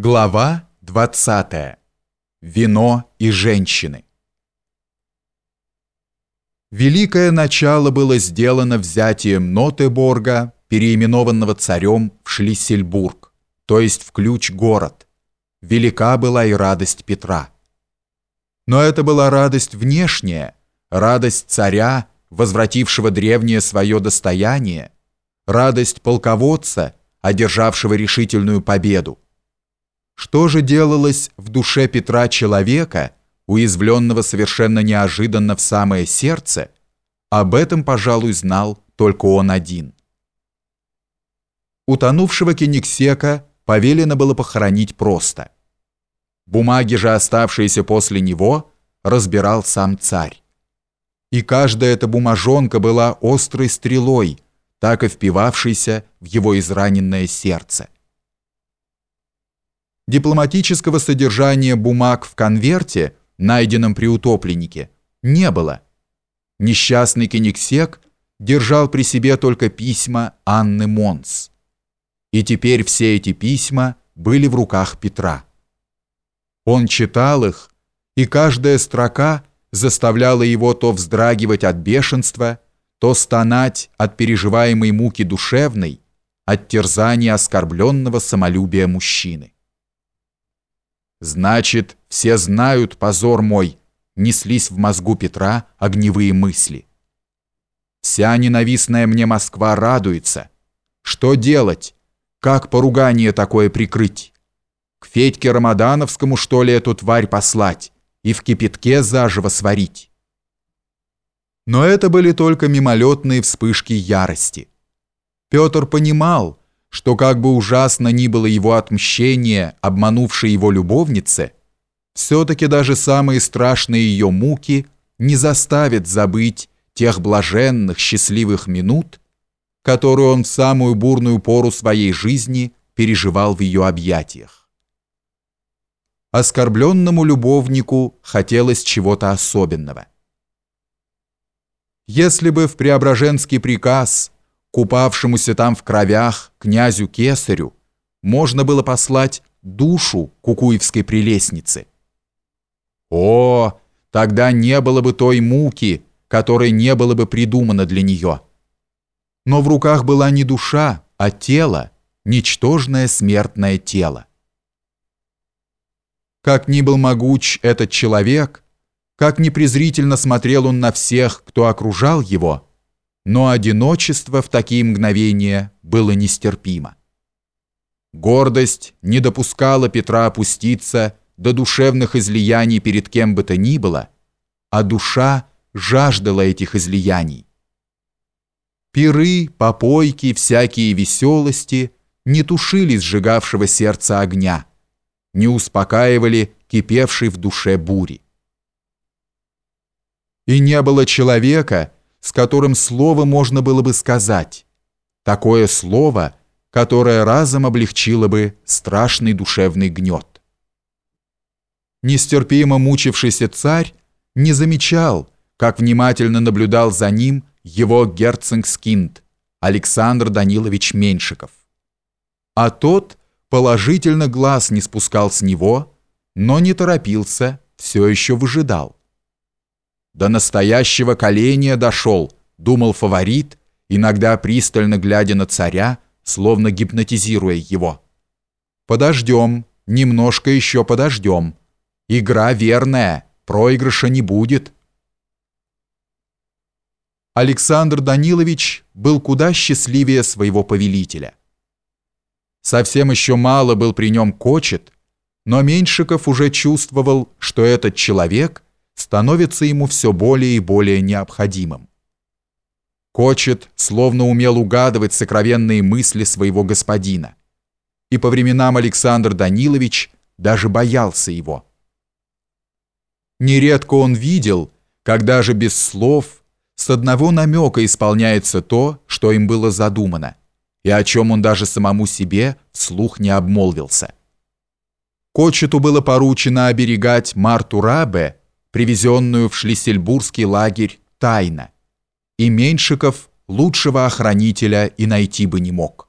Глава 20. Вино и женщины. Великое начало было сделано взятием Нотеборга, переименованного царем в Шлиссельбург, то есть в ключ-город. Велика была и радость Петра. Но это была радость внешняя, радость царя, возвратившего древнее свое достояние, радость полководца, одержавшего решительную победу. Что же делалось в душе Петра человека, уязвленного совершенно неожиданно в самое сердце, об этом, пожалуй, знал только он один. Утонувшего Кенигсека повелено было похоронить просто. Бумаги же, оставшиеся после него, разбирал сам царь. И каждая эта бумажонка была острой стрелой, так и впивавшейся в его израненное сердце. Дипломатического содержания бумаг в конверте, найденном при утопленнике, не было. Несчастный Кенигсек держал при себе только письма Анны Монс. И теперь все эти письма были в руках Петра. Он читал их, и каждая строка заставляла его то вздрагивать от бешенства, то стонать от переживаемой муки душевной, от терзания оскорбленного самолюбия мужчины. Значит, все знают позор мой, неслись в мозгу Петра огневые мысли. Вся ненавистная мне Москва радуется. Что делать? Как поругание такое прикрыть? К Федьке Рамадановскому, что ли, эту тварь послать и в кипятке заживо сварить? Но это были только мимолетные вспышки ярости. Петр понимал, что как бы ужасно ни было его отмщение, обманувшей его любовнице, все-таки даже самые страшные ее муки не заставят забыть тех блаженных, счастливых минут, которые он в самую бурную пору своей жизни переживал в ее объятиях. Оскорбленному любовнику хотелось чего-то особенного. Если бы в Преображенский приказ – купавшемуся там в кровях князю Кесарю, можно было послать душу кукуевской прелестницы. О, тогда не было бы той муки, которой не было бы придумано для нее. Но в руках была не душа, а тело, ничтожное смертное тело. Как ни был могуч этот человек, как ни презрительно смотрел он на всех, кто окружал его – но одиночество в такие мгновения было нестерпимо. Гордость не допускала Петра опуститься до душевных излияний перед кем бы то ни было, а душа жаждала этих излияний. Пиры, попойки, всякие веселости не тушили сжигавшего сердца огня, не успокаивали кипевшей в душе бури. И не было человека, с которым слово можно было бы сказать. Такое слово, которое разом облегчило бы страшный душевный гнет. Нестерпимо мучившийся царь не замечал, как внимательно наблюдал за ним его герцогскинд Александр Данилович Меньшиков. А тот положительно глаз не спускал с него, но не торопился, все еще выжидал. До настоящего коления дошел, думал фаворит, иногда пристально глядя на царя, словно гипнотизируя его. Подождем, немножко еще подождем. Игра верная, проигрыша не будет. Александр Данилович был куда счастливее своего повелителя. Совсем еще мало был при нем кочет, но Меньшиков уже чувствовал, что этот человек – становится ему все более и более необходимым. Кочет словно умел угадывать сокровенные мысли своего господина. И по временам Александр Данилович даже боялся его. Нередко он видел, когда же без слов с одного намека исполняется то, что им было задумано, и о чем он даже самому себе вслух не обмолвился. Кочету было поручено оберегать Марту Рабе привезенную в Шлиссельбургский лагерь тайно, и Меньшиков лучшего охранителя и найти бы не мог.